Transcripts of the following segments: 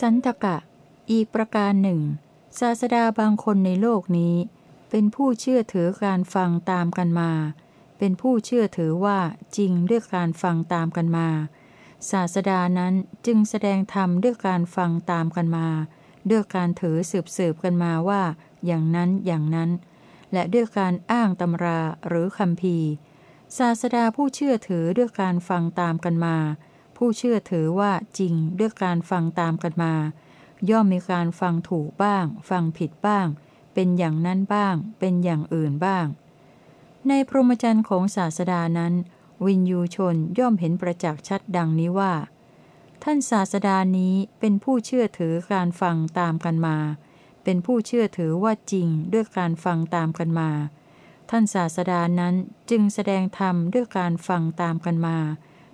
สันตกะ อีกประการหนึ่ง ศาสดาบางคนในโลกนี้ เป็นผู้เชื่อถือการฟังตามกันมา เป็นผู้เชื่อถือว่าจริงด้วยการฟังตามกันมา ศาสดานั้นจึงแสดงธรรมด้วยการฟังตามกันมา ด้วยการถือสืบสืบกันมาว่า อย่างนั้นอย่างนั้น และด้วยการอ้างตำราหรือคำพีศาสดาผู้เชื่อถือด้วยการฟังตามกันมา ผู้เชื่อถือว่าจริงด้วยการฟังตามกันมา ย่อมมีการฟังถูกบ้าง ฟังผิดบ้าง เป็นอย่างนั้นบ้าง เป็นอย่างอื่นบ้าง ในพรหมจรรย์ของศาสดานั้น วินยูชนย่อมเห็นประจักษ์ชัดดังนี้ว่า ท่านศาสดานี้เป็นผู้เชื่อถือการฟังตามกันมา เป็นผู้เชื่อถือว่าจริงด้วยการฟังตามกันมา ท่านศาสดานั้นจึงแสดงธรรมด้วยการฟังตามกันมา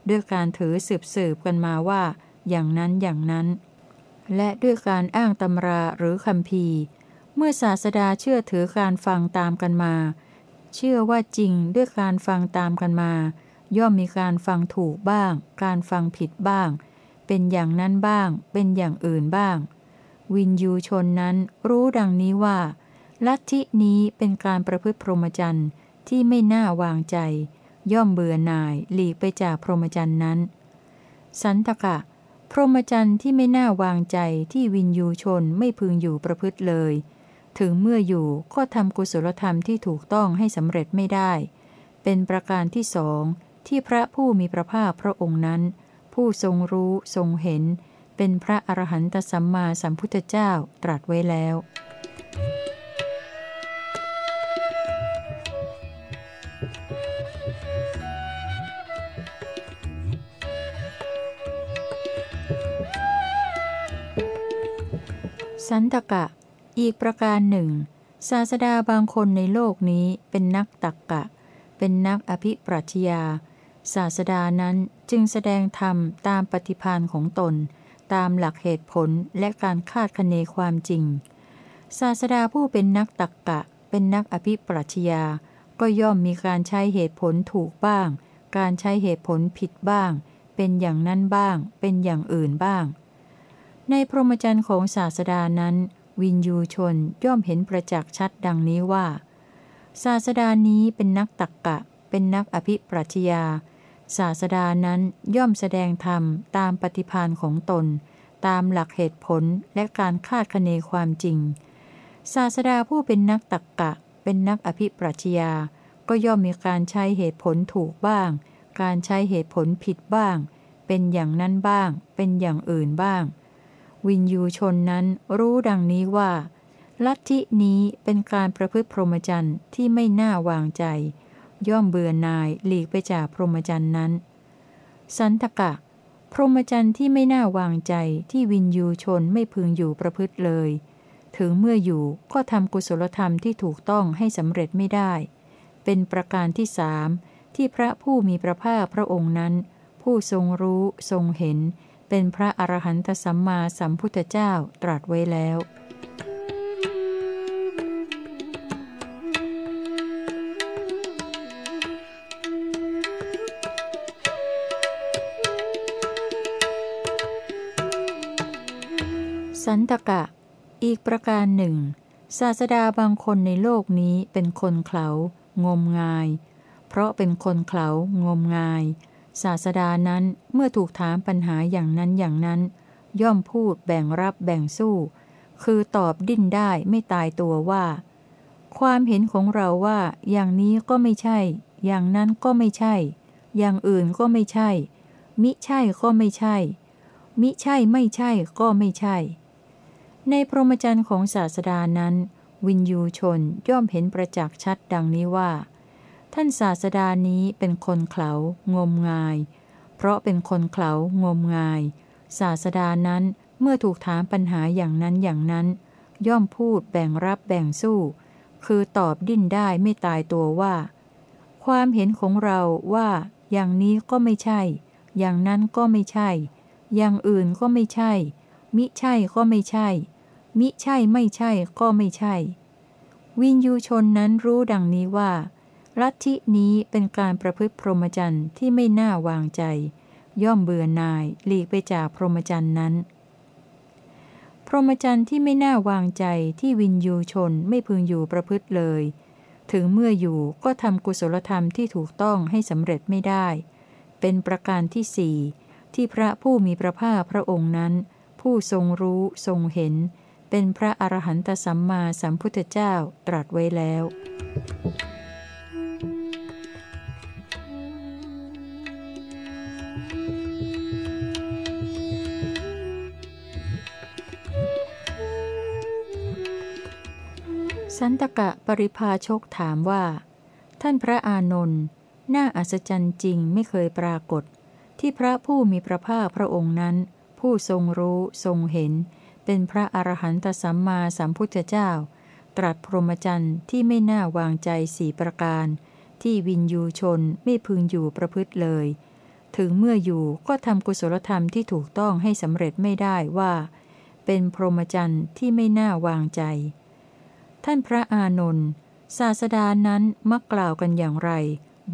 ด้วยการถือสืบสืบกันมาว่า อย่างนั้นอย่างนั้น และด้วยการอ้างตำราหรือคำพีเมื่อศาสดาเชื่อถือการฟังตามกันมา เชื่อว่าจริงด้วยการฟังตามกันมา ย่อมมีการฟังถูกบ้าง การฟังผิดบ้าง เป็นอย่างนั้นบ้าง เป็นอย่างอื่นบ้าง วินยูชนนั้นรู้ดังนี้ว่า ลัทธินี้เป็นการประพฤติพรหมจรรย์ที่ไม่น่าวางใจ ย่อมเบื่อหน่ายหลีกไปจากพรหมจรรย์นั้น สันตกะ พรหมจรรย์ที่ไม่น่าวางใจที่วินยูชนไม่พึงอยู่ประพฤติเลย ถึงเมื่ออยู่ก็ทำกุศลธรรมที่ถูกต้องให้สำเร็จไม่ได้ เป็นประการที่สองที่พระผู้มีพระภาคพระองค์นั้น ผู้ทรงรู้ทรงเห็น เป็นพระอรหันตสัมมาสัมพุทธเจ้าตรัสไว้แล้ว สันตกะ อีกประการหนึ่ง ศาสดาบางคนในโลกนี้เป็นนักตักกะ เป็นนักอภิปรัชญา ศาสดานั้นจึงแสดงธรรมตามปฏิพานของตน ตามหลักเหตุผลและการคาดคะเนความจริง ศาสดาผู้เป็นนักตักกะ เป็นนักอภิปรัชญา ก็ย่อมมีการใช้เหตุผลถูกบ้าง การใช้เหตุผลผิดบ้าง เป็นอย่างนั้นบ้าง เป็นอย่างอื่นบ้าง ในพรหมจรรย์ของศาสดานั้น วินยูชนย่อมเห็นประจักษ์ชัดดังนี้ว่า ศาสดานี้เป็นนักตักกะ เป็นนักอภิปรัชญาศาสดานั้นย่อมแสดงธรรมตามปฏิพานของตน ตามหลักเหตุผลและการคาดคะเนความจริง ศาสดาผู้เป็นนักตักกะ เป็นนักอภิปรัชญาก็ย่อมมีการใช้เหตุผลถูกบ้าง การใช้เหตุผลผิดบ้าง เป็นอย่างนั้นบ้าง เป็นอย่างอื่นบ้าง วินยูชนนั้นรู้ดังนี้ว่า ลัทธินี้เป็นการประพฤติพรหมจรรย์ที่ไม่น่าวางใจ ย่อมเบื่อนายหลีกไปจากพรหมจรรย์นั้น สันตกะ พรหมจรรย์ที่ไม่น่าวางใจที่วินยูชนไม่พึงอยู่ประพฤติเลย ถึงเมื่ออยู่ก็ทำกุศลธรรมที่ถูกต้องให้สำเร็จไม่ได้ เป็นประการที่สามที่พระผู้มีพระภาคพระองค์นั้น ผู้ทรงรู้ทรงเห็น เป็นพระอรหันตสัมมาสัมพุทธเจ้าตรัสไว้แล้ว สันตกะ อีกประการหนึ่ง ศาสดาบางคนในโลกนี้เป็นคนเขางมงาย เพราะเป็นคนเขางมงาย ศาสดานั้นเมื่อถูกถามปัญหาอย่างนั้นอย่างนั้น ย่อมพูดแบ่งรับแบ่งสู้ คือตอบดิ้นได้ไม่ตายตัวว่า ความเห็นของเราว่า อย่างนี้ก็ไม่ใช่ อย่างนั้นก็ไม่ใช่ อย่างอื่นก็ไม่ใช่ มิใช่ก็ไม่ใช่ มิใช่ไม่ใช่ก็ไม่ใช่ ในพรหมจรรย์ของศาสดานั้น วินยูชนย่อมเห็นประจักษ์ชัดดังนี้ว่า ท่านศาสดานี้เป็นคนเขางมงาย เพราะเป็นคนเขางมงาย ศาสดานั้นเมื่อถูกถามปัญหาอย่างนั้นอย่างนั้น ย่อมพูดแบ่งรับแบ่งสู้ คือตอบดิ้นได้ไม่ตายตัวว่า ความเห็นของเราว่า อย่างนี้ก็ไม่ใช่ อย่างนั้นก็ไม่ใช่ อย่างอื่นก็ไม่ใช่ มิใช่ก็ไม่ใช่ มิใช่ไม่ใช่ก็ไม่ใช่ วินยูชนนั้นรู้ดังนี้ว่า ลัทธินี้เป็นการประพฤติพรหมจรรย์ที่ไม่น่าวางใจ ย่อมเบื่อหน่ายหลีกไปจากพรหมจรรย์นั้น พรหมจรรย์ที่ไม่น่าวางใจที่วินยูชนไม่พึงอยู่ประพฤติเลย ถึงเมื่ออยู่ก็ทำกุศลธรรมที่ถูกต้องให้สำเร็จไม่ได้ เป็นประการที่สี่ที่พระผู้มีพระภาคพระองค์นั้น ผู้ทรงรู้ทรงเห็น เป็นพระอรหันตสัมมาสัมพุทธเจ้าตรัสไว้แล้ว สันตกะปริภาชกถามว่า ท่านพระอานนท์น่าอัศจรรย์จริงไม่เคยปรากฏ ที่พระผู้มีพระภาคพระองค์นั้น ผู้ทรงรู้ทรงเห็น เป็นพระอรหันตสัมมาสัมพุทธเจ้า ตรัสพรหมจรรย์ที่ไม่น่าวางใจสี่ประการ ที่วินยูชนไม่พึงอยู่ประพฤติเลย ถึงเมื่ออยู่ก็ทำกุศลธรรมที่ถูกต้องให้สำเร็จไม่ได้ว่า เป็นพรหมจรรย์ที่ไม่น่าวางใจ ท่านพระอานนท์ศาสดานั้นมักกล่าวกันอย่างไร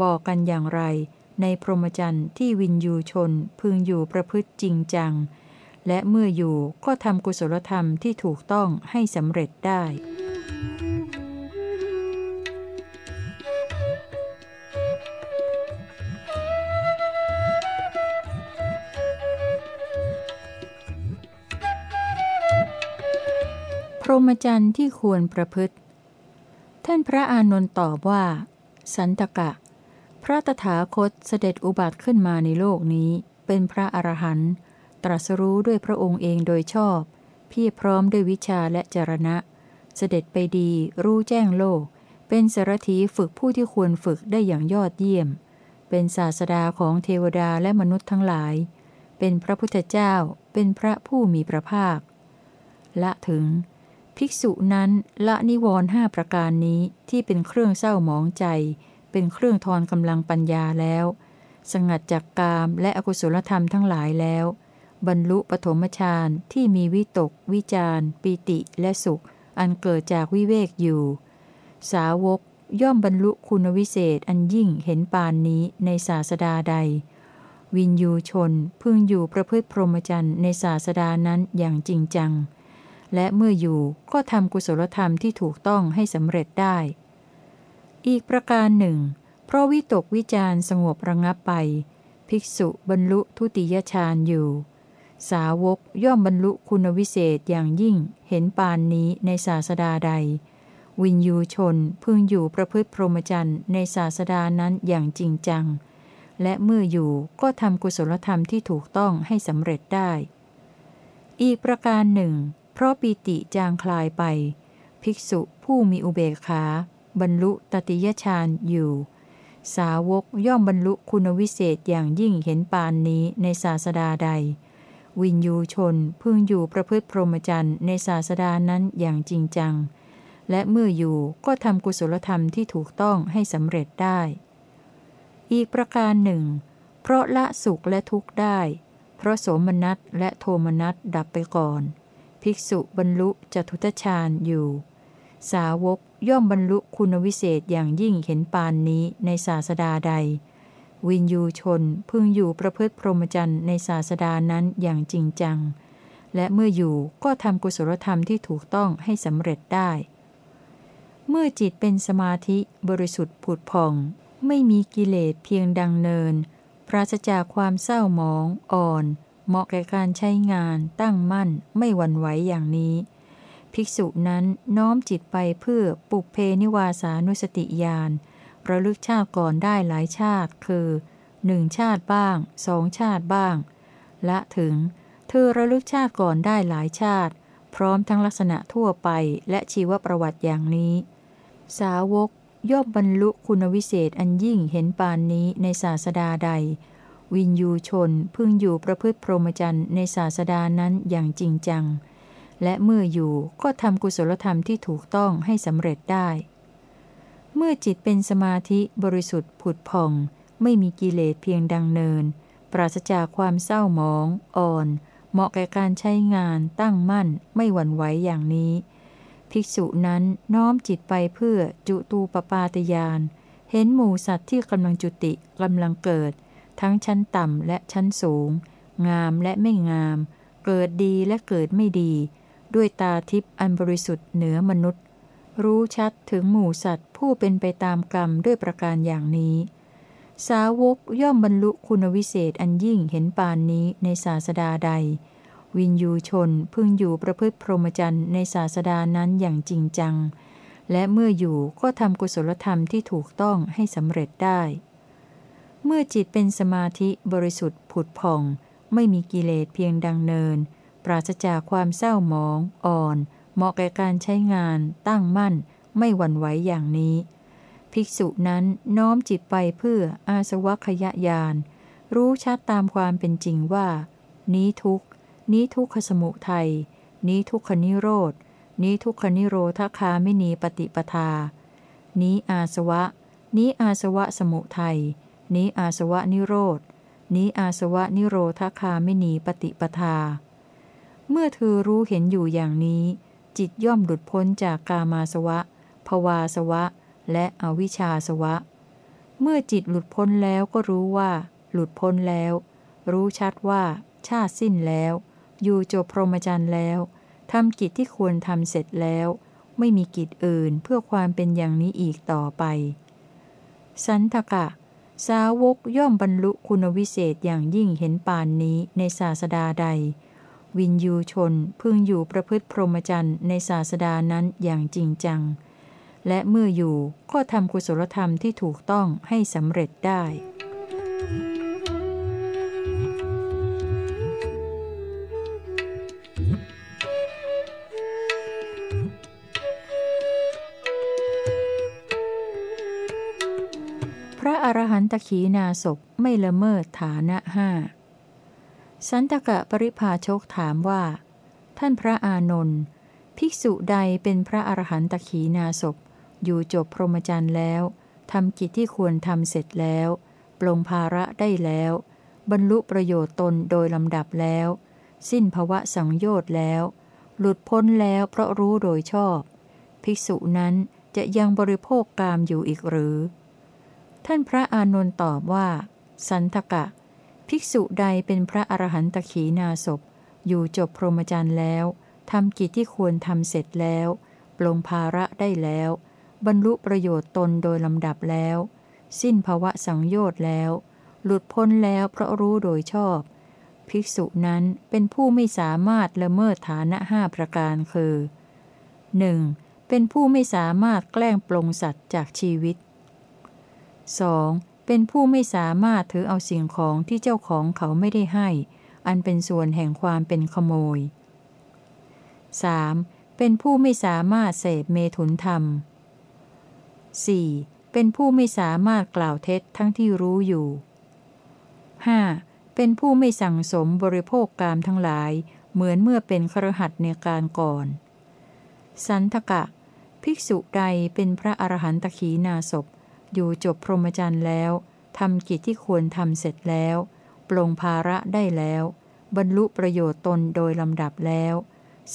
บอกกันอย่างไร ในพรหมจรรย์ที่วินยูชนพึงอยู่ประพฤติจริงจัง และเมื่ออยู่ก็ทำกุศลธรรมที่ถูกต้องให้สำเร็จได้ รหมจรรย์ที่ควรประพฤติ ท่านพระอานนท์ตอบว่า สันตกะ พระตถาคตเสด็จอุบัติขึ้นมาในโลกนี้ เป็นพระอรหันต์ตรัสรู้ด้วยพระองค์เองโดยชอบ เพียรพร้อมด้วยวิชาและจรณะ เสด็จไปดีรู้แจ้งโลก เป็นสารถีฝึกผู้ที่ควรฝึกได้อย่างยอดเยี่ยม เป็นศาสดาของเทวดาและมนุษย์ทั้งหลาย เป็นพระพุทธเจ้า เป็นพระผู้มีพระภาค ละถึง ภิกษุนั้นละนิวรณ์ห้าประการนี้ที่เป็นเครื่องเศร้าหมองใจ เป็นเครื่องทอนกำลังปัญญาแล้ว สงัดจากกามและอกุศลธรรมทั้งหลายแล้ว บรรลุปฐมฌานที่มีวิตก วิจารปิติและสุข อันเกิดจากวิเวกอยู่ สาวกย่อมบรรลุคุณวิเศษอันยิ่งเห็นปานนี้ในศาสดาใด วินยูชนพึงอยู่ประพฤติพรหมจรรย์ในศาสดานั้นอย่างจริงจัง และเมื่ออยู่ก็ทำกุศลธรรมที่ถูกต้องให้สำเร็จได้ อีกประการหนึ่ง เพราะวิตกวิจารสงบระงับไป ภิกษุบรรลุทุติยฌานอยู่ สาวกย่อมบรรลุคุณวิเศษอย่างยิ่งเห็นปานนี้ในศาสดาใด วินยูชนพึงอยู่ประพฤติพรหมจรรย์ในศาสดานั้นอย่างจริงจัง และเมื่ออยู่ก็ทำกุศลธรรมที่ถูกต้องให้สำเร็จได้ อีกประการหนึ่ง เพราะปีติจางคลายไป ภิกษุผู้มีอุเบกขา บรรลุตติยฌานอยู่ สาวกย่อมบรรลุคุณวิเศษอย่างยิ่งเห็นปานนี้ในศาสดาใด วินยูชนพึงอยู่ประพฤติพรหมจรรย์ในศาสดานั้นอย่างจริงจัง และเมื่ออยู่ก็ทำกุศลธรรมที่ถูกต้องให้สำเร็จได้ อีกประการหนึ่ง เพราะละสุขและทุกข์ได้ เพราะโสมนัสและโทมนัสดับไปก่อน ภิกษุบรรลุจตุตฌานอยู่ สาวกย่อมบรรลุคุณวิเศษอย่างยิ่งเห็นปานนี้ในศาสดาใด วินยูชนพึงอยู่ประพฤติพรหมจรรย์ในศาสดานั้นอย่างจริงจัง และเมื่ออยู่ก็ทำกุศลธรรมที่ถูกต้องให้สำเร็จได้ เมื่อจิตเป็นสมาธิบริสุทธิ์ผุดผ่อง ไม่มีกิเลสเพียงดังเนิน ปราศจากความเศร้าหมอง อ่อน เหมาะแก่การใช้งานตั้งมั่นไม่หวั่นไหวอย่างนี้ ภิกษุนั้นน้อมจิตไปเพื่อปุเพนิวาสานุสติญาณระลึกชาติก่อนได้หลายชาติ คือหนึ่งชาติบ้างสองชาติบ้าง และถึงเธอระลึกชาติก่อนได้หลายชาติ พร้อมทั้งลักษณะทั่วไปและชีวประวัติอย่างนี้ สาวกย่อมบรรลุคุณวิเศษอันยิ่งเห็นปานนี้ในศาสดาใด วินยูชนพึงอยู่ประพฤติพรหมจรรย์ในศาสดานั้นอย่างจริงจัง และเมื่ออยู่ก็ทำกุศลธรรมที่ถูกต้องให้สำเร็จได้ เมื่อจิตเป็นสมาธิบริสุทธิ์ผุดผ่อง ไม่มีกิเลสเพียงดังเนิน ปราศจากความเศร้าหมอง อ่อน เหมาะแก่การใช้งาน ตั้งมั่น ไม่หวั่นไหวอย่างนี้ ภิกษุนั้นน้อมจิตไปเพื่อจุตูปปาตยาน เห็นหมู่สัตว์ที่กำลังจุติกำลังเกิด ทั้งชั้นต่ำและชั้นสูง งามและไม่งาม เกิดดีและเกิดไม่ดี ด้วยตาทิพย์อันบริสุทธิ์เหนือมนุษย์ รู้ชัดถึงหมู่สัตว์ผู้เป็นไปตามกรรมด้วยประการอย่างนี้ สาวกย่อมบรรลุคุณวิเศษอันยิ่งเห็นปานนี้ในศาสดาใด วินยูชนพึงอยู่ประพฤติพรหมจรรย์ในศาสดานั้นอย่างจริงจัง และเมื่ออยู่ก็ทำกุศลธรรมที่ถูกต้องให้สำเร็จได้ เมื่อจิตเป็นสมาธิบริสุทธิ์ผุดผ่อง ไม่มีกิเลสเพียงดังเนิน ปราศจากความเศร้าหมอง อ่อน เหมาะแก่การใช้งาน ตั้งมั่น ไม่หวั่นไหวอย่างนี้ ภิกษุนั้นน้อมจิตไปเพื่ออาสวัคยญาณรู้ชัดตามความเป็นจริงว่า นี้ทุกนี้ทุกขสมุทัยนี้ทุกขนิโรธนี้ทุกขนิโรธคาไม่นีปฏิปทา นี้อาสวะ นี้อาสวะสมุทัย นี้อาสวะนิโรธนี้อาสวะนิโรธคาไม่นีปฏิปทา เมื่อเธอรู้เห็นอยู่อย่างนี้ จิตย่อมหลุดพ้นจากกามาสวะ ภวาสวะ และอวิชชาสวะ เมื่อจิตหลุดพ้นแล้วก็รู้ว่า หลุดพ้นแล้ว รู้ชัดว่า ชาติสิ้นแล้ว อยู่จบพรหมจรรย์แล้วทำกิจที่ควรทำเสร็จแล้ว ไม่มีกิจอื่นเพื่อความเป็นอย่างนี้อีกต่อไป สันทกะ สาวกย่อมบรรลุคุณวิเศษอย่างยิ่งเห็นปานนี้ในศาสดาใด วินยูชนพึงอยู่ประพฤติพรหมจรรย์ในศาสดานั้นอย่างจริงจัง และเมื่ออยู่ก็ทำกุศลธรรมที่ถูกต้องให้สำเร็จได้ ตขีนาศพไม่ละเมิดฐานะห้าสันตกะปริภาชกถามว่า ท่านพระอานนท์ภิกษุใดเป็นพระอรหันตขีนาศพอยู่จบพรหมจรรย์แล้วทำกิจที่ควรทำเสร็จแล้ว ปลงภาระได้แล้ว บรรลุประโยชน์ตนโดยลำดับแล้ว สิ้นภวะสังโยชน์แล้ว หลุดพ้นแล้วเพราะรู้โดยชอบ ภิกษุนั้นจะยังบริโภคกามอยู่อีกหรือ ท่านพระอานนท์ตอบว่า สันทกะ ภิกษุใดเป็นพระอรหันตขีนาศพ อยู่จบพรหมจรรย์แล้วทำกิจที่ควรทำเสร็จแล้วปลงภาระได้แล้ว บรรลุประโยชน์ตนโดยลำดับแล้ว สิ้นภวะสังโยชน์แล้ว หลุดพ้นแล้วเพราะรู้โดยชอบ ภิกษุนั้นเป็นผู้ไม่สามารถละเมิดฐานะห้าประการคือ 1. เป็นผู้ไม่สามารถแกล้งปลงสัตว์จากชีวิต 2. เป็นผู้ไม่สามารถถือเอาสิ่งของที่เจ้าของเขาไม่ได้ให้ อันเป็นส่วนแห่งความเป็นขโมย 3. เป็นผู้ไม่สามารถเสพเมถุนธรรม 4. เป็นผู้ไม่สามารถกล่าวเท็จทั้งที่รู้อยู่ 5. เป็นผู้ไม่สั่งสมบริโภคกามทั้งหลาย เหมือนเมื่อเป็นครหัสในการก่อน สันทกะ ภิกษุใดเป็นพระอรหันตขีนาศพ อยู่จบพรหมจรรย์แล้วทำกิจที่ควรทำเสร็จแล้ว ปลงภาระได้แล้ว บรรลุประโยชน์ตนโดยลำดับแล้ว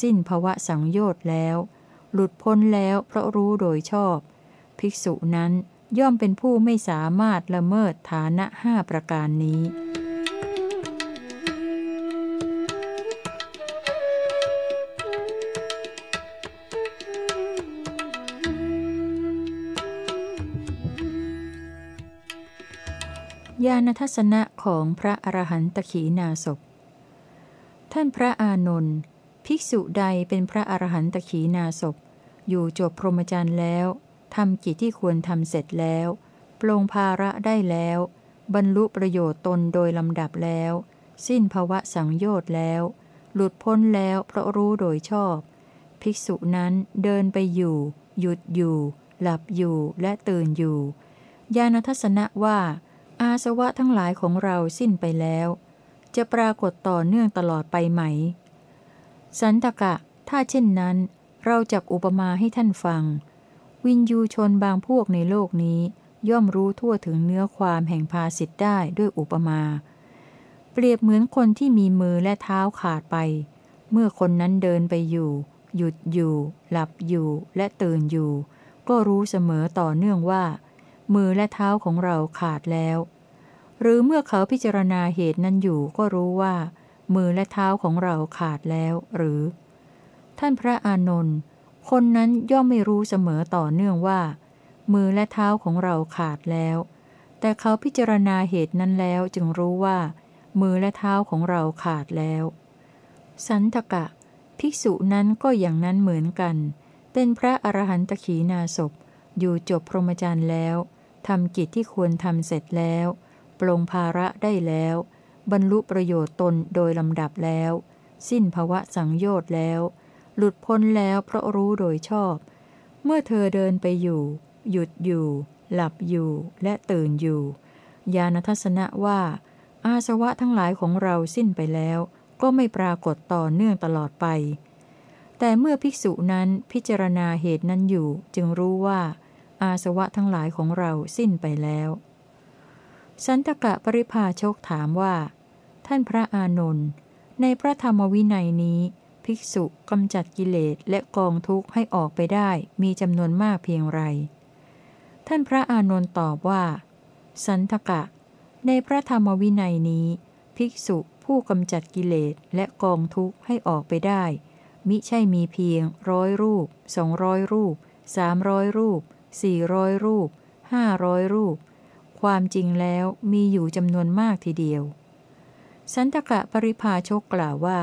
สิ้นภวะสังโยชน์แล้ว หลุดพ้นแล้วเพราะรู้โดยชอบ ภิกษุนั้นย่อมเป็นผู้ไม่สามารถละเมิดฐานะห้าประการนี้าณทัศนะของพระอรหันตขีนาศพท่านพระอานนท์ภิกษุใดเป็นพระอรหันตขีนาศพอยู่จบพรหมจรรย์แล้วทำกิจที่ควรทำเสร็จแล้วปลงภาระได้แล้ว บรรลุประโยชน์ตนโดยลำดับแล้ว สิ้นภวะสังโยชน์แล้ว หลุดพ้นแล้วเพราะรู้โดยชอบ ภิกษุนั้นเดินไปอยู่ หยุดอยู่ หลับอยู่และตื่นอยู่ ญาณทัศนะว่า อาสวะทั้งหลายของเราสิ้นไปแล้ว จะปรากฏต่อเนื่องตลอดไปไหม สันตกะ ถ้าเช่นนั้น เราจักอุปมาให้ท่านฟัง วินยูชนบางพวกในโลกนี้ ย่อมรู้ทั่วถึงเนื้อความแห่งภาสิทธ์ได้ด้วยอุปมา เปรียบเหมือนคนที่มีมือและเท้าขาดไป เมื่อคนนั้นเดินไปอยู่ หยุดอยู่ หลับอยู่และตื่นอยู่ ก็รู้เสมอต่อเนื่องว่า มือและเท้าของเราขาดแล้ว หรือเมื่อเขาพิจารณาเหตุนั้นอยู่ก็รู้ว่า มือและเท้าของเราขาดแล้ว หรือ ท่านพระอานนท์คนนั้นย่อมไม่รู้เสมอต่อเนื่องว่า มือและเท้าของเราขาดแล้ว แต่เขาพิจารณาเหตุนั้นแล้วจึงรู้ว่า มือและเท้าของเราขาดแล้ว สันทกะ ภิกษุนั้นก็อย่างนั้นเหมือนกัน เป็นพระอรหันตขีนาศพอยู่จบพรหมจรรย์แล้ว ทำกิจที่ควรทำเสร็จแล้ว ปลงภาระได้แล้ว บรรลุประโยชน์ตนโดยลำดับแล้ว สิ้นภวะสังโยชน์แล้ว หลุดพ้นแล้วเพราะรู้โดยชอบ เมื่อเธอเดินไปอยู่ หยุดอยู่ หลับอยู่และตื่นอยู่ ญาณทัศนะว่า อาสวะทั้งหลายของเราสิ้นไปแล้ว ก็ไม่ปรากฏต่อเนื่องตลอดไป แต่เมื่อภิกษุนั้นพิจารณาเหตุนั้นอยู่จึงรู้ว่า อาสวะทั้งหลายของเราสิ้นไปแล้ว สันตกะปริภาชกถามว่า ท่านพระอานนท์ในพระธรรมวินัยนี้ ภิกษุกำจัดกิเลสและกองทุกข์ให้ออกไปได้มีจำนวนมากเพียงไร ท่านพระอานนท์ตอบว่า สันตกะ ในพระธรรมวินัยนี้ ภิกษุผู้กำจัดกิเลสและกองทุกข์ให้ออกไปได้ มิใช่มีเพียงร้อยรูปสองร้อยรูปสามร้อยรูป สี่ร้อยรูปห้าร้อยรูป ความจริงแล้วมีอยู่จำนวนมากทีเดียว สันตกะปริภาชกกล่าวว่า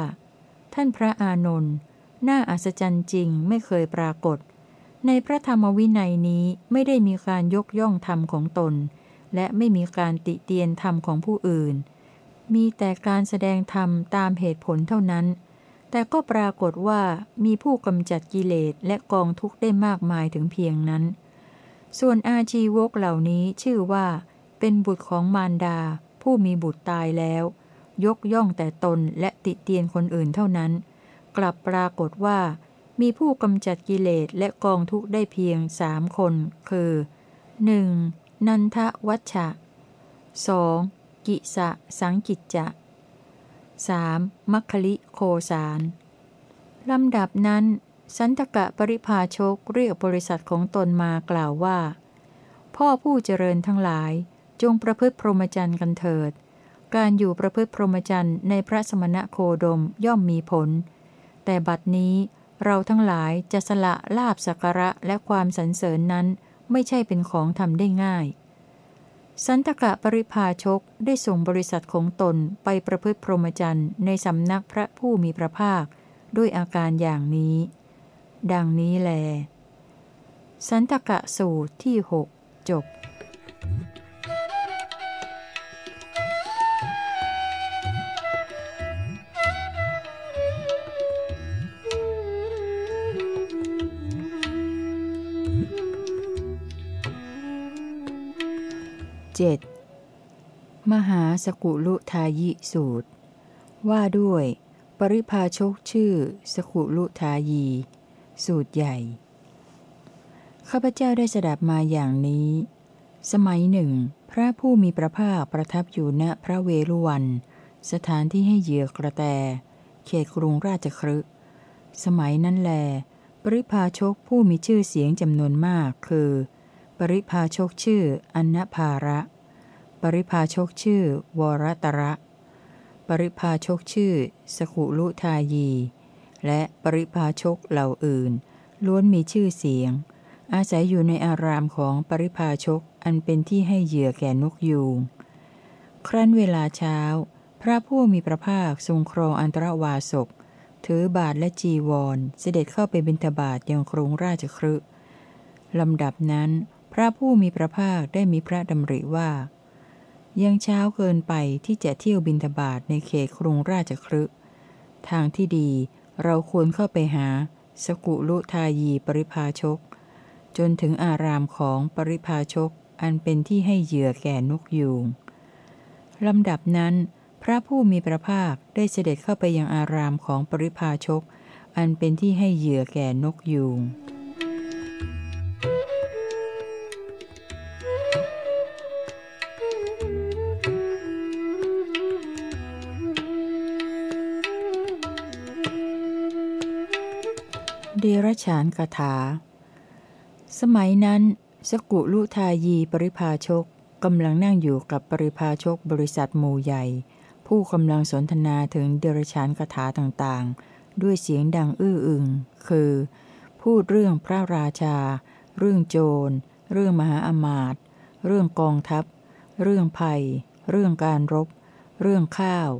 ท่านพระอานนท์น่าอัศจรรย์จริงไม่เคยปรากฏ ในพระธรรมวินัยนี้ไม่ได้มีการยกย่องธรรมของตน และไม่มีการติเตียนธรรมของผู้อื่น มีแต่การแสดงธรรมตามเหตุผลเท่านั้นแต่ก็ปรากฏว่ามีผู้กำจัดกิเลสและกองทุกข์ได้มากมายถึงเพียงนั้น ส่วนอาชีวกเหล่านี้ชื่อว่า เป็นบุตรของมารดา ผู้มีบุตรตายแล้ว ยกย่องแต่ตนและติเตียนคนอื่นเท่านั้น กลับปรากฏว่า มีผู้กำจัดกิเลสและกองทุกข์ได้เพียงสามคน คือ 1. นันทวัชชะ 2. กิสะสังกิจจะ 3. มัคคลิโคสารลำดับนั้น สันตกะปริภาชกเรียกบริษัทของตนมากล่าวว่า พ่อผู้เจริญทั้งหลาย จงประพฤติพรหมจรรย์กันเถิด การอยู่ประพฤติพรหมจรรย์ในพระสมณะโคดมย่อมมีผล แต่บัดนี้เราทั้งหลายจะสละลาบสักระและความสรรเสริญนั้นไม่ใช่เป็นของทำได้ง่าย สันตกะปริภาชกได้ส่งบริษัทของตนไปประพฤติพรหมจรรย์ในสำนักพระผู้มีพระภาค ด้วยอาการอย่างนี้ ดังนี้แล สันตกะสูตรที่หกจบ 7. มหาสกุลุทายิสูตร ว่าด้วย ปริภาชกชื่อสกุลุทายี สูตรใหญ่ ข้าพเจ้าได้สดับมาอย่างนี้ สมัยหนึ่ง พระผู้มีพระภาคประทับอยู่ณพระเวรุวัน สถานที่ให้เหยื่อกระแต เขตกรุงราชครึสมัยนั้นแล ปริภาชกผู้มีชื่อเสียงจำนวนมากคือ ปริภาชกชื่ออนนภาระ ปริภาชกชื่อ วรตระ ปริภาชกชื่อ สกุลุทายี และปริภาชกเหล่าอื่น ล้วนมีชื่อเสียง อาศัยอยู่ในอารามของปริภาชกอันเป็นที่ให้เหยื่อแก่นกยูงครั้นเวลาเช้า พระผู้มีพระภาคทรงครองอันตรวาสกถือบาทและจีวร เสด็จเข้าไปบิณฑบาตยังกรุงราชครึลำดับนั้น พระผู้มีพระภาคได้มีพระดำริว่า ยังเช้าเกินไปที่จะเที่ยวบินทบาทในเขตกรุงราชครึทางที่ดี เราควรเข้าไปหา สกุลุทายีปริภาชก จนถึงอารามของปริภาชก อันเป็นที่ให้เหยื่อแก่นกยูงลำดับนั้น พระผู้มีพระภาคได้เสด็จเข้าไปยังอารามของปริภาชก อันเป็นที่ให้เหยื่อแก่นกยูง ฉานคาถา สมัยนั้น สกุลุทายีปริภาชกกำลังนั่งอยู่กับปริภาชกบริษัทหมู่ใหญ่ ผู้กำลังสนทนาถึงเดรัจฉานคาถาต่างๆ ด้วยเสียงดังอื้ออึง คือ พูดเรื่องพระราชา เรื่องโจร เรื่องมหาอมาตย์เรื่องกองทัพ เรื่องภัย เรื่องการรบ เรื่องข้าว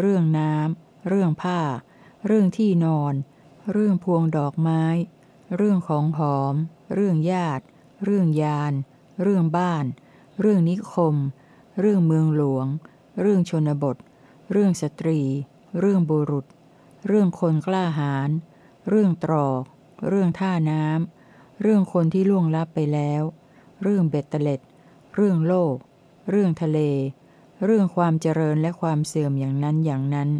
เรื่องน้ำเรื่องผ้า เรื่องที่นอน เรื่องพวงดอกไม้ เรื่องของหอม เรื่องญาติ เรื่องยาน เรื่องบ้าน เรื่องนิคม เรื่องเมืองหลวง เรื่องชนบท เรื่องสตรี เรื่องบุรุษ เรื่องคนกล้าหาญ เรื่องตรอก เรื่องท่าน้ำ เรื่องคนที่ล่วงลับไปแล้ว เรื่องเบ็ดเตล็ด เรื่องโลก เรื่องทะเล เรื่องความเจริญและความเสื่อมอย่างนั้นอย่างนั้น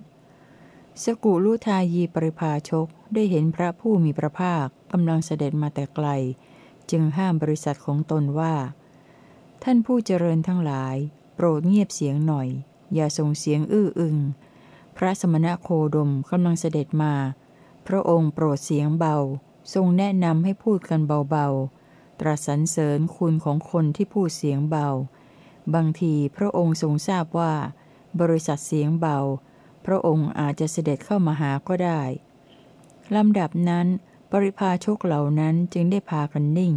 สกุลุทายีปริภาชก ได้เห็นพระผู้มีพระภาคกำลังเสด็จมาแต่ไกล จึงห้ามบริษัทของตนว่า ท่านผู้เจริญทั้งหลาย โปรดเงียบเสียงหน่อย อย่าส่งเสียงอื้ออึง พระสมณะโคดมกำลังเสด็จมา พระองค์โปรดเสียงเบา ทรงแนะนำให้พูดกันเบาๆ ตรัสสรรเสริญคุณของคนที่พูดเสียงเบา บางทีพระองค์ทรงทราบว่า บริษัทเสียงเบา พระองค์อาจจะเสด็จเข้ามาหาก็ได้ ลำดับนั้น ปริพาชกเหล่านั้นจึงได้พากันนิ่ง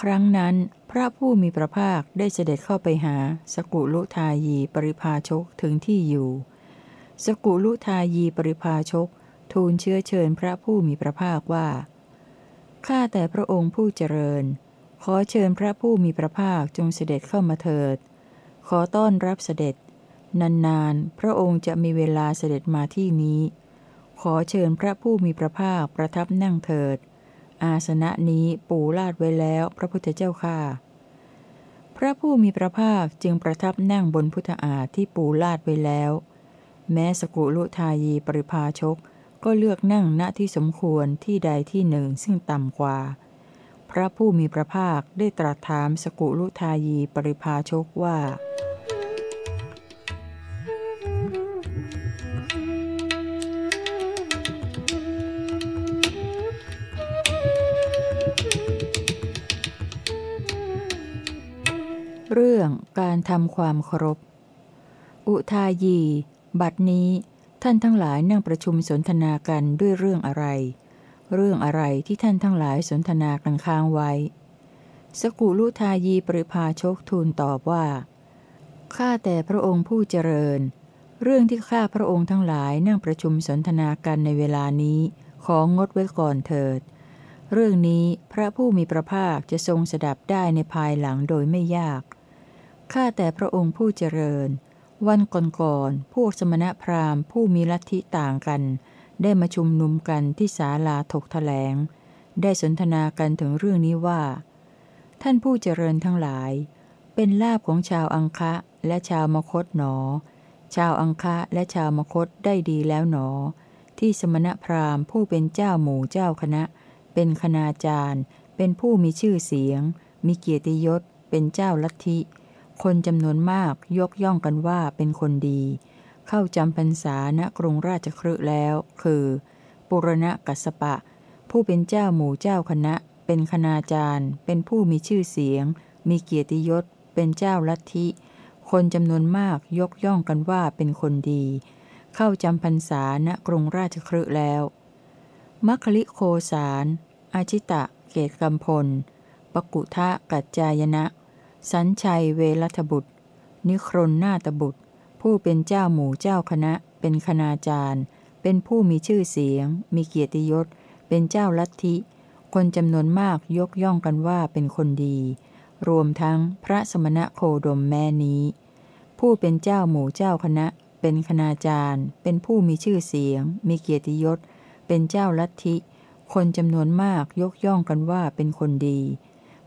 ครั้งนั้นพระผู้มีพระภาคได้เสด็จเข้าไปหา สกุลุทายีปริพาชกถึงที่อยู่ สกุลุทายีปริพาชก ทูลเชื้อเชิญพระผู้มีพระภาคว่าข้าแต่พระองค์ผู้เจริญ ขอเชิญพระผู้มีพระภาคจงเสด็จเข้ามาเถิด ขอต้อนรับเสด็จ นานๆ พระองค์จะมีเวลาเสด็จมาที่นี้ ขอเชิญพระผู้มีพระภาคประทับนั่งเถิด อาสนะนี้ปูลาดไว้แล้วพระพุทธเจ้าข้าพระผู้มีพระภาคจึงประทับนั่งบนพุทธาฏที่ปูลาดไว้แล้ว แม้สกุลุทายีปริภาชกก็เลือกนั่งณที่สมควรที่ใดที่หนึ่งซึ่งต่ำกว่า พระผู้มีพระภาคได้ตรัสถามสกุลุทายีปริภาชกว่า เรื่องการทำความเคารพ อุทายี บัดนี้ ท่านทั้งหลายนั่งประชุมสนทนากันด้วยเรื่องอะไร เรื่องอะไรที่ท่านทั้งหลายสนทนากันค้างไว้ สกุลุทายีปริภาชกทูลตอบว่า ข้าแต่พระองค์ผู้เจริญ เรื่องที่ข้าพระองค์ทั้งหลายนั่งประชุมสนทนากันในเวลานี้ ของงดไว้ก่อนเถิดเรื่องนี้พระผู้มีพระภาคจะทรงสดับได้ในภายหลังโดยไม่ยาก ข้าแต่พระองค์ผู้เจริญ วันก่อนๆพวกสมณพราหมณ์ผู้มีลัทธิต่างกัน ได้มาชุมนุมกันที่ศาลาถกแถลง ได้สนทนากันถึงเรื่องนี้ว่า ท่านผู้เจริญทั้งหลาย เป็นลาบของชาวอังคะและชาวมคตหนอ ชาวอังคะและชาวมคตได้ดีแล้วหนอ ที่สมณพราหมณ์ผู้เป็นเจ้าหมู่เจ้าคณะ เป็นคณาจารย์ เป็นผู้มีชื่อเสียง มีเกียรติยศ เป็นเจ้าลัทธิ คนจำนวนมากยกย่องกันว่าเป็นคนดี เข้าจำพรรษาณกรุงราชครืแล้ว คือ ปุรณะกัสปะ ผู้เป็นเจ้าหมู่เจ้าคณะ เป็นคณาจารย์ เป็นผู้มีชื่อเสียง มีเกียรติยศ เป็นเจ้าลัทธิ คนจำนวนมากยกย่องกันว่าเป็นคนดี เข้าจำพรรษาณกรุงราชครืแล้วมัคคิโคสารอาชิตะ เกตกัมพล ปกุทะกัจจายนะ สัญชัยเวรัตบุตร นิครนนาตบุตร ผู้เป็นเจ้าหมู่เจ้าคณะ เป็นคณาจารย์ เป็นผู้มีชื่อเสียง มีเกียรติยศ เป็นเจ้าลัทธิ คนจำนวนมากยกย่องกันว่าเป็นคนดี รวมทั้งพระสมณะโคดมแม่นี้ ผู้เป็นเจ้าหมู่เจ้าคณะ เป็นคณาจารย์ เป็นผู้มีชื่อเสียง มีเกียรติยศ เป็นเจ้าลัทธิ คนจำนวนมากยกย่องกันว่าเป็นคนดี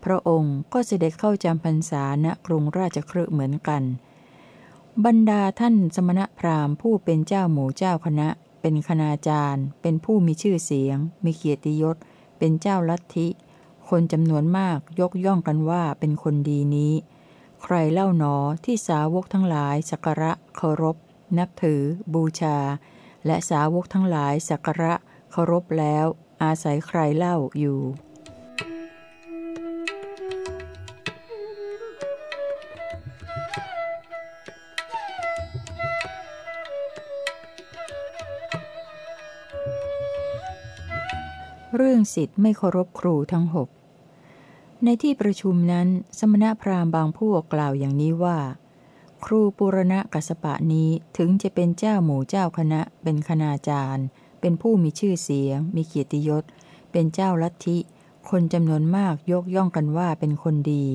พระองค์ก็เสด็จเข้าจำพรรษาณกรุงราชครืเหมือนกัน บรรดาท่านสมณพราหมณ์ผู้เป็นเจ้าหมู่เจ้าคณะ เป็นคณาจารย์ เป็นผู้มีชื่อเสียง มีเกียรติยศ เป็นเจ้าลัทธิคนจำนวนมากยกย่องกันว่าเป็นคนดีนี้ ใครเล่าหนอที่สาวกทั้งหลายสักการะเคารพ นับถือ บูชา และสาวกทั้งหลายสักการะเคารพแล้ว อาศัยใครเล่าอยู่ เรื่องสิทธิ์ไม่เคารพครูทั้งหกในที่ประชุมนั้นสมณพราหมณ์บางพวกกล่าวอย่างนี้ว่า ครูปุรณะกัสปะนี้ถึงจะเป็นเจ้าหมู่เจ้าคณะ เป็นคณาจารย์ เป็นผู้มีชื่อเสียง มีเกียรติยศ เป็นเจ้าลัทธิ คนจำนวนมากยกย่องกันว่าเป็นคนดี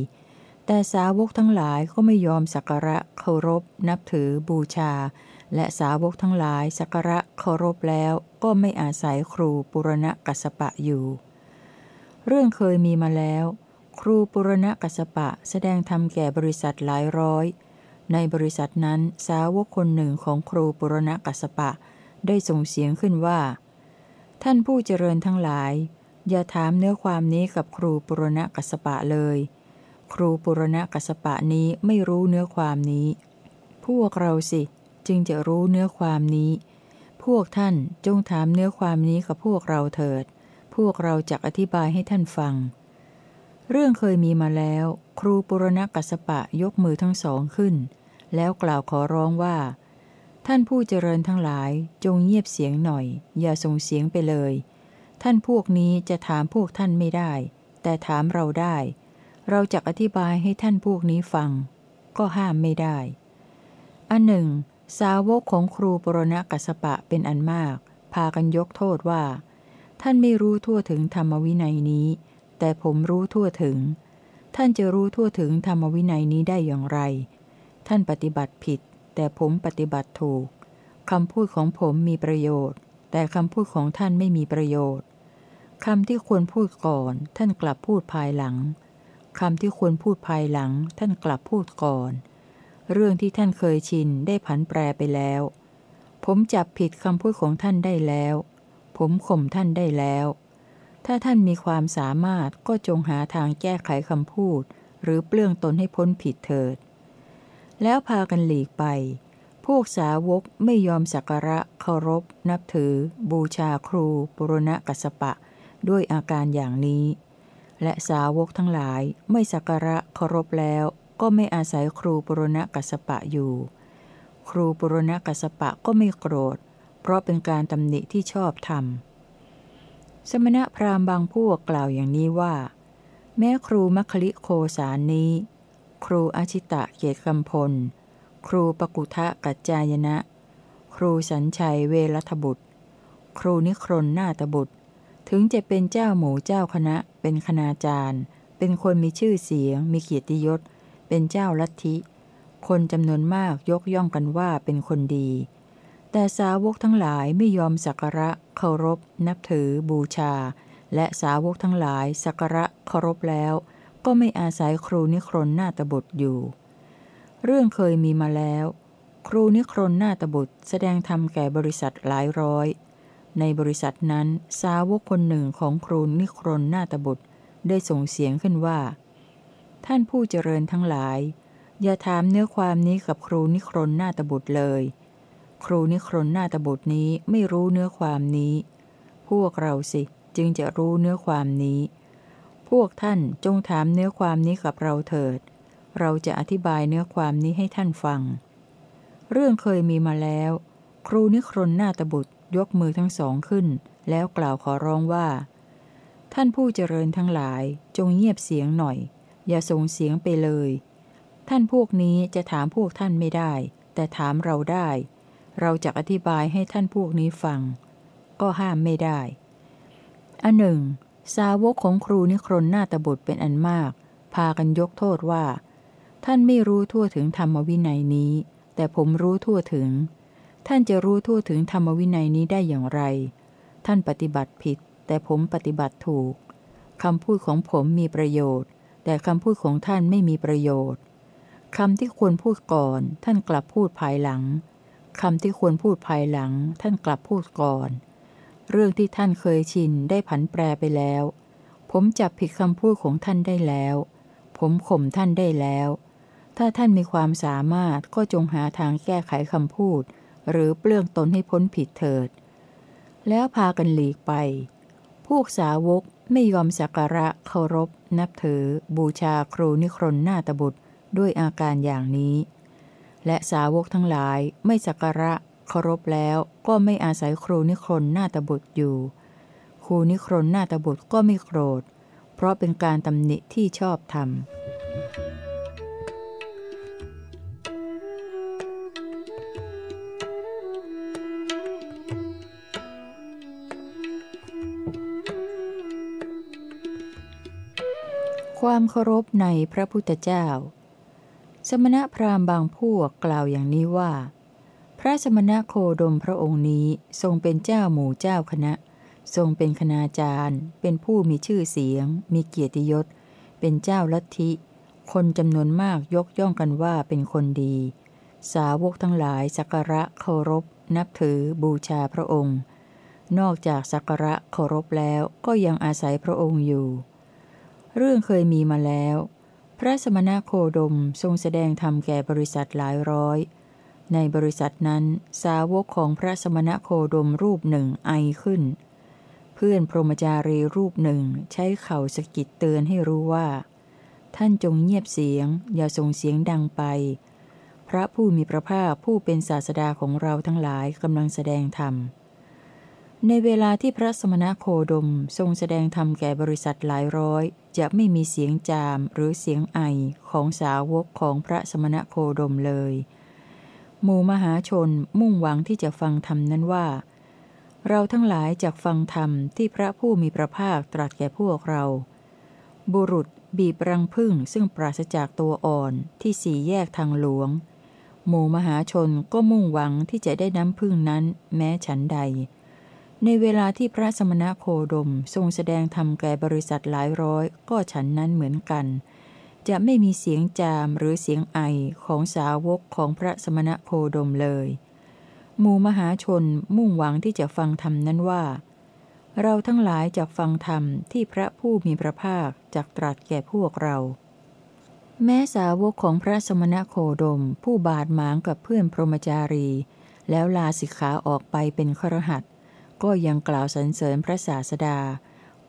แต่สาวกทั้งหลายก็ไม่ยอมสักการะเคารพ นับถือบูชา และสาวกทั้งหลายสักการะเคารพแล้วก็ไม่อาศัยครูปุรณะกัสปะอยู่ เรื่องเคยมีมาแล้ว ครูปุรณกัสปะแสดงธรรมแก่บริษัทหลายร้อย ในบริษัทนั้นสาวกคนหนึ่งของครูปุรณกัสปะ ได้ส่งเสียงขึ้นว่า ท่านผู้เจริญทั้งหลาย อย่าถามเนื้อความนี้กับครูปุรณกัสปะเลย ครูปุรณกัสปะนี้ไม่รู้เนื้อความนี้ พวกเราสิ จึงจะรู้เนื้อความนี้ พวกท่านจงถามเนื้อความนี้กับพวกเราเถิด พวกเราจะอธิบายให้ท่านฟัง เรื่องเคยมีมาแล้ว ครูปุรณกัสปะยกมือทั้งสองขึ้น แล้วกล่าวขอร้องว่า ท่านผู้เจริญทั้งหลายจงเงียบเสียงหน่อย อย่าส่งเสียงไปเลย ท่านพวกนี้จะถามพวกท่านไม่ได้ แต่ถามเราได้ เราจะอธิบายให้ท่านพวกนี้ฟัง ก็ห้ามไม่ได้อันหนึ่ง สาวกของครูปรณกัสปะเป็นอันมาก พากันยกโทษว่า ท่านไม่รู้ทั่วถึงธรรมวินัยนี้ แต่ผมรู้ทั่วถึง ท่านจะรู้ทั่วถึงธรรมวินัยนี้ได้อย่างไร ท่านปฏิบัติผิด แต่ผมปฏิบัติถูกคำพูดของผมมีประโยชน์ แต่คำพูดของท่านไม่มีประโยชน์คำที่ควรพูดก่อน ท่านกลับพูดภายหลังคำที่ควรพูดภายหลัง ท่านกลับพูดก่อน เรื่องที่ท่านเคยชินได้ผันแปรไปแล้ว ผมจับผิดคำพูดของท่านได้แล้ว ผมข่มท่านได้แล้ว ถ้าท่านมีความสามารถก็จงหาทางแก้ไขคำพูด หรือเปลื้องตนให้พ้นผิดเถิด แล้วพากันหลีกไป พวกสาวกไม่ยอมสักการะเคารพ นับถือ บูชาครู ปุรณะกัสปะ ด้วยอาการอย่างนี้และสาวกทั้งหลายไม่สักการะเคารพแล้ว ก็ไม่อาศัยครูปุรณกัสปะอยู่ ครูปุรณกัสปะก็ไม่โกรธ เพราะเป็นการตำหนิที่ชอบธรรม สมณพราหมณ์บางพวกกล่าวอย่างนี้ว่า แม้ครูมัคคิโคสารนี้ ครูอาชิตะเกตกำพล ครูปกุทะกัจจายนะ ครูสัญชัยเวรัตบุตร ครูนิครนนาตบุตร ถึงจะเป็นเจ้าหมูเจ้าคณะ เป็นคณาจารย์ เป็นคนมีชื่อเสียง มีเกียรติยศ เป็นเจ้าลัทธิ คนจำนวนมากยกย่องกันว่าเป็นคนดี แต่สาวกทั้งหลายไม่ยอมสักการะเคารพ นับถือ บูชา และสาวกทั้งหลายสักการะเคารพแล้ว ก็ไม่อาศัยครูนิครนนาตบุตรอยู่ เรื่องเคยมีมาแล้ว ครูนิครนนาตบุตรแสดงธรรมแก่บริษัทหลายร้อยในบริษัทนั้นสาวกคนหนึ่งของครูนิครนนาตบุตร ได้ส่งเสียงขึ้นว่า ท่านผู้เจริญทั้งหลาย อย่าถามเนื้อความนี้กับครูนิครนนาตบุตรเลย ครูนิครนนาตบุตรนี้ไม่รู้เนื้อความนี้ พวกเราสิจึงจะรู้เนื้อความนี้ พวกท่านจงถามเนื้อความนี้กับเราเถิด เราจะอธิบายเนื้อความนี้ให้ท่านฟัง เรื่องเคยมีมาแล้ว ครูนิครนนาตบุตรยกมือทั้งสองขึ้น แล้วกล่าวขอร้องว่า ท่านผู้เจริญทั้งหลายจงเงียบเสียงหน่อย อย่าส่งเสียงไปเลย ท่านพวกนี้จะถามพวกท่านไม่ได้ แต่ถามเราได้ เราจะอธิบายให้ท่านพวกนี้ฟัง ก็ห้ามไม่ได้อันหนึ่ง สาวกของครูนิครนนาตบุตรเป็นอันมาก พากันยกโทษว่า ท่านไม่รู้ทั่วถึงธรรมวินัยนี้ แต่ผมรู้ทั่วถึง ท่านจะรู้ทั่วถึงธรรมวินัยนี้ได้อย่างไร ท่านปฏิบัติผิด แต่ผมปฏิบัติถูกคำพูดของผมมีประโยชน์ แต่คำพูดของท่านไม่มีประโยชน์คำที่ควรพูดก่อน ท่านกลับพูดภายหลังคำที่ควรพูดภายหลัง ท่านกลับพูดก่อน เรื่องที่ท่านเคยชินได้ผันแปรไปแล้ว ผมจับผิดคำพูดของท่านได้แล้ว ผมข่มท่านได้แล้ว ถ้าท่านมีความสามารถก็จงหาทางแก้ไขคำพูด หรือเปลื้องตนให้พ้นผิดเถิด แล้วพากันหลีกไป พวกสาวก ไม่ยอมสักการะเคารพ นับถือ บูชาครูนิครนนาตบุตรด้วยอาการอย่างนี้ และสาวกทั้งหลายไม่สักการะเคารพแล้วก็ไม่อาศัยครูนิครนนาตบุตรอยู่ ครูนิครนนาตบุตรก็ไม่โกรธ เพราะเป็นการตำหนิที่ชอบธรรม ความเคารพในพระพุทธเจ้า สมณพราหมณ์บางพวกกล่าวอย่างนี้ว่า พระสมณโคดมพระองค์นี้ทรงเป็นเจ้าหมู่เจ้าคณะ ทรงเป็นคณาจารย์ เป็นผู้มีชื่อเสียง มีเกียรติยศ เป็นเจ้าลัทธิ คนจำนวนมากยกย่องกันว่าเป็นคนดี สาวกทั้งหลายสักการะเคารพ นับถือบูชาพระองค์ นอกจากสักการะเคารพแล้วก็ยังอาศัยพระองค์อยู่ เรื่องเคยมีมาแล้ว พระสมณโคดมทรงแสดงธรรมแก่บริษัทหลายร้อย ในบริษัทนั้นสาวกของพระสมณโคดมรูปหนึ่งไอขึ้น เพื่อนพรหมจารีรูปหนึ่งใช้เข่าสะกิดเตือนให้รู้ว่า ท่านจงเงียบเสียง อย่าส่งเสียงดังไป พระผู้มีพระภาคผู้เป็นศาสดาของเราทั้งหลายกำลังแสดงธรรม ในเวลาที่พระสมณโคดมทรงแสดงธรรมแก่บริษัทหลายร้อย จะไม่มีเสียงจามหรือเสียงไอของสาวกของพระสมณโคดมเลย หมู่มหาชนมุ่งหวังที่จะฟังธรรมนั้นว่า เราทั้งหลายจากฟังธรรมที่พระผู้มีพระภาคตรัสแก่พวกเรา บุรุษบีบรังพึ่งซึ่งปราศจากตัวอ่อนที่สี่แยกทางหลวง หมู่มหาชนก็มุ่งหวังที่จะได้น้ำพึ่งนั้นแม้ฉันใด ในเวลาที่พระสมณโคดมทรงแสดงธรรมแก่บริษัทหลายร้อย ก็ฉันนั้นเหมือนกัน จะไม่มีเสียงจามหรือเสียงไอของสาวกของพระสมณโคดมเลยหมู่มหาชนมุ่งหวังที่จะฟังธรรมนั้นว่า เราทั้งหลายจากฟังธรรมที่พระผู้มีพระภาคจากตรัสแก่พวกเรา แม้สาวกของพระสมณโคดม ผู้บาดหมางกับเพื่อนพรหมจารี แล้วลาสิกขาออกไปเป็นครหัส ก็ยังกล่าวสรรเสริญพระศาสดา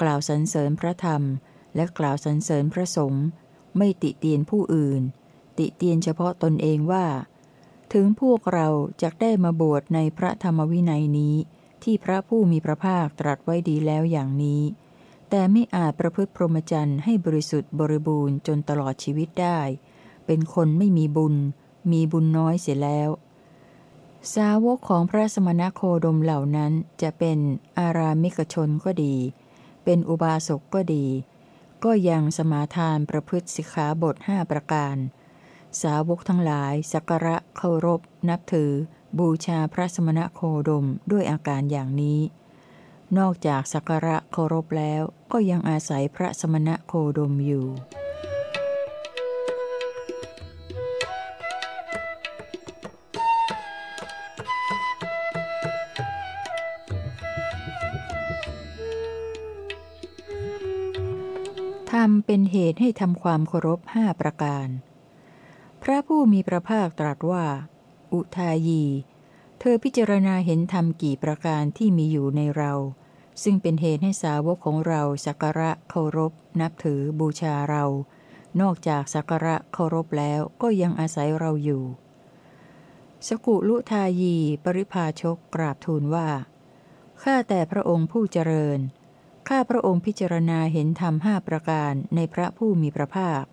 กล่าวสรรเสริญพระธรรม และกล่าวสรรเสริญพระสงฆ์ไม่ติเตียนผู้อื่น ติเตียนเฉพาะตนเองว่า ถึงพวกเราจะได้มาบวชในพระธรรมวินัยนี้ ที่พระผู้มีพระภาคตรัสไว้ดีแล้วอย่างนี้ แต่ไม่อาจประพฤติพรหมจรรย์ให้บริสุทธิ์บริบูรณ์จนตลอดชีวิตได้ เป็นคนไม่มีบุญ มีบุญน้อยเสียแล้ว สาวกของพระสมณโคดมเหล่านั้นจะเป็นอารามิกชนก็ดี เป็นอุบาสกก็ดี ก็ยังสมาทานประพฤติสิกขาบทห้าประการ สาวกทั้งหลายสักการะเคารพ นับถือ บูชาพระสมณโคดมด้วยอาการอย่างนี้ นอกจากสักการะเคารพแล้วก็ยังอาศัยพระสมณโคดมอยู่ รมเป็นเหตุให้ทำความเคารพห้าประการ พระผู้มีพระภาคตรัสว่า อุทายี เธอพิจารณาเห็นธรรมกี่ประการที่มีอยู่ในเรา ซึ่งเป็นเหตุให้สาวกของเราสักการะเคารพ นับถือบูชาเรา นอกจากสักการะเคารพแล้วก็ยังอาศัยเราอยู่ สกุลุทายี ปริภาชกกราบทูลว่า ข้าแต่พระองค์ผู้เจริญ ข้าพระองค์พิจารณาเห็นธรรมห้าประการในพระผู้มีพระภาค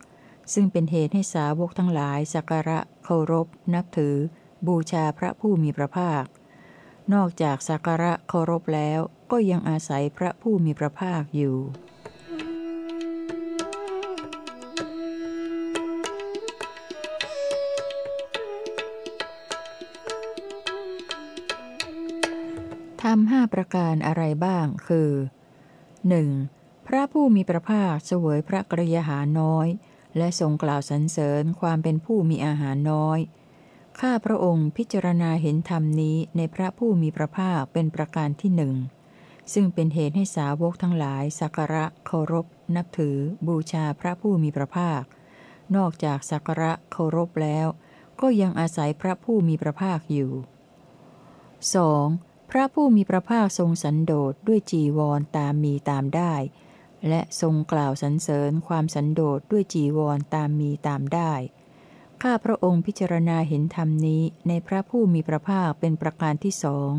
ซึ่งเป็นเหตุให้สาวกทั้งหลายสักการะเคารพ นับถือ บูชาพระผู้มีพระภาค นอกจากสักการะเคารพแล้วก็ยังอาศัยพระผู้มีพระภาคอยู่ทำห้าประการอะไรบ้าง คือ 1. พระผู้มีพระภาคเสวยพระกรยาหารน้อย และทรงกล่าวสรรเสริญความเป็นผู้มีอาหารน้อย ข้าพระองค์พิจารณาเห็นธรรมนี้ในพระผู้มีพระภาคเป็นประการที่หนึ่งซึ่งเป็นเหตุให้สาวกทั้งหลายสักการะเคารพ นับถือ บูชาพระผู้มีพระภาค นอกจากสักการะเคารพแล้ว ก็ยังอาศัยพระผู้มีพระภาคอยู่ 2. พระผู้มีพระภาคทรงสันโดษด้วยจีวรตามมีตามได้ และทรงกล่าวสรรเสริญความสันโดษด้วยจีวรตามมีตามได้ ข้าพระองค์พิจารณาเห็นธรรมนี้ในพระผู้มีพระภาคเป็นประการที่สอง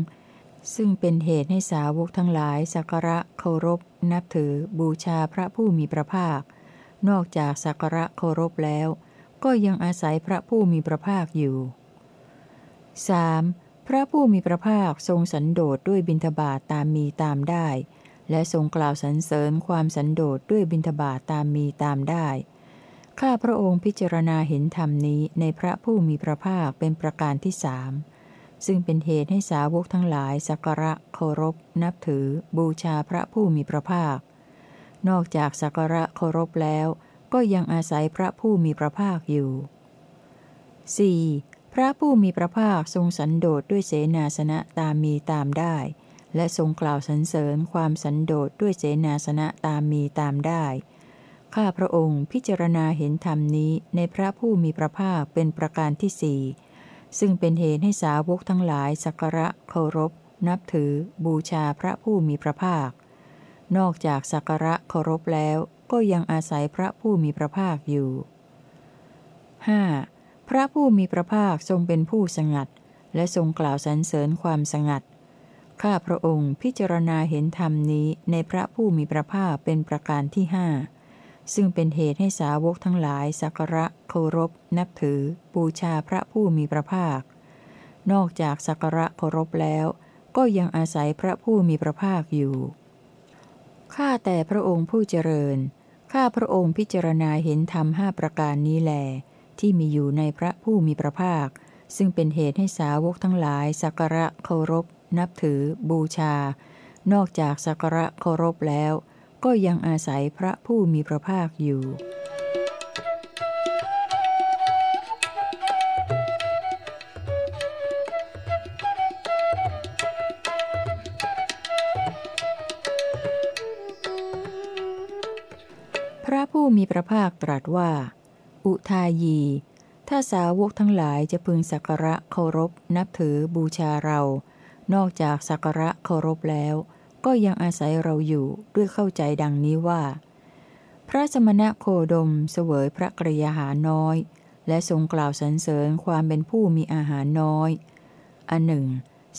ซึ่งเป็นเหตุให้สาวกทั้งหลายสักการะเคารพ นับถือบูชาพระผู้มีพระภาค นอกจากสักการะเคารพแล้ว ก็ยังอาศัยพระผู้มีพระภาคอยู่ 3. พระผู้มีพระภาคทรงสันโดษด้วยบิณฑบาตตามมีตามได้ และทรงกล่าวสรรเสริญความสันโดษด้วยบิณฑบาตตามมีตามได้ ข้าพระองค์พิจารณาเห็นธรรมนี้ในพระผู้มีพระภาคเป็นประการที่สามซึ่งเป็นเหตุให้สาวกทั้งหลายสักการะเคารพ นับถือ บูชาพระผู้มีพระภาค นอกจากสักการะเคารพแล้ว ก็ยังอาศัยพระผู้มีพระภาคอยู่ 4. พระผู้มีพระภาคทรงสันโดษด้วยเสนาสนะตามมีตามได้ และทรงกล่าวสรรเสริญความสันโดษด้วยเสนาสนะตามมีตามได้ ข้าพระองค์พิจารณาเห็นธรรมนี้ในพระผู้มีพระภาคเป็นประการที่สี่ซึ่งเป็นเหตุให้สาวกทั้งหลายสักการะเคารพ นับถือ บูชาพระผู้มีพระภาค นอกจากสักการะเคารพแล้วก็ยังอาศัยพระผู้มีพระภาคอยู่ 5. พระผู้มีพระภาคทรงเป็นผู้สงัด และทรงกล่าวสรรเสริญความสงัด ข้าพระองค์พิจารณาเห็นธรรมนี้ในพระผู้มีพระภาคเป็นประการที่ห้าซึ่งเป็นเหตุให้สาวกทั้งหลายสักการะเคารพ นับถือ บูชาพระผู้มีพระภาค นอกจากสักการะเคารพแล้ว ก็ยังอาศัยพระผู้มีพระภาคอยู่ข้าแต่พระองค์ผู้เจริญข้าพระองค์พิจารณาเห็นธรรมห้าประการนี้แล ที่มีอยู่ในพระผู้มีพระภาค ซึ่งเป็นเหตุให้สาวกทั้งหลายสักการะเคารพ นับถือ บูชา นอกจากสักการะเคารพแล้ว ก็ยังอาศัยพระผู้มีพระภาคอยู่พระผู้มีพระภาคตรัสว่า อุทายี ถ้าสาวกทั้งหลายจะพึงสักการะเคารพ นับถือบูชาเรา นอกจากสักการะเคารพแล้ว ก็ยังอาศัยเราอยู่ด้วยเข้าใจดังนี้ว่า พระสมณะโคดมเสวยพระกริยาหารน้อย และทรงกล่าวสรรเสริญความเป็นผู้มีอาหารน้อย อันหนึ่ง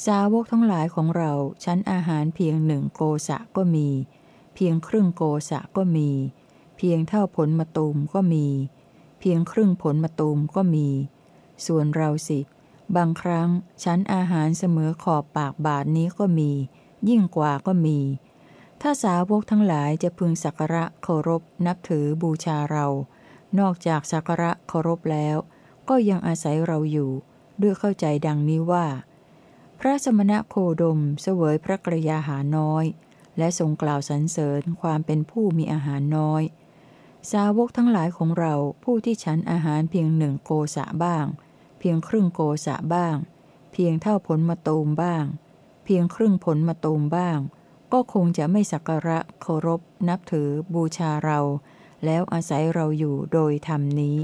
สาวกทั้งหลายของเราชั้นอาหารเพียงหนึ่งโกสะก็มี เพียงครึ่งโกสะก็มี เพียงเท่าผลมะตูมก็มี พียงครึ่งผลมะตูมก็มี ส่วนเราสิ บางครั้งชั้นอาหารเสมอขอบปากบาทนี้ก็มี ยิ่งกว่าก็มี ถ้าสาวกทั้งหลายจะพึงสักการะเคารพนับถือบูชาเรา นอกจากสักการะเคารพแล้ว ก็ยังอาศัยเราอยู่ ด้วยเข้าใจดังนี้ว่า พระสมณะโคดมเสวยพระกรยาหาน้อย และทรงกล่าวสรรเสริญความเป็นผู้มีอาหารน้อย สาวกทั้งหลายของเราผู้ที่ฉันอาหารเพียงหนึ่งโกสะบ้าง เพียงครึ่งโกสะบ้าง เพียงเท่าผลมะตูมบ้าง เพียงครึ่งผลมาตูมบ้าง ก็คงจะไม่สักการะเคารพ นับถือบูชาเรา แล้วอาศัยเราอยู่โดยธรรมนี้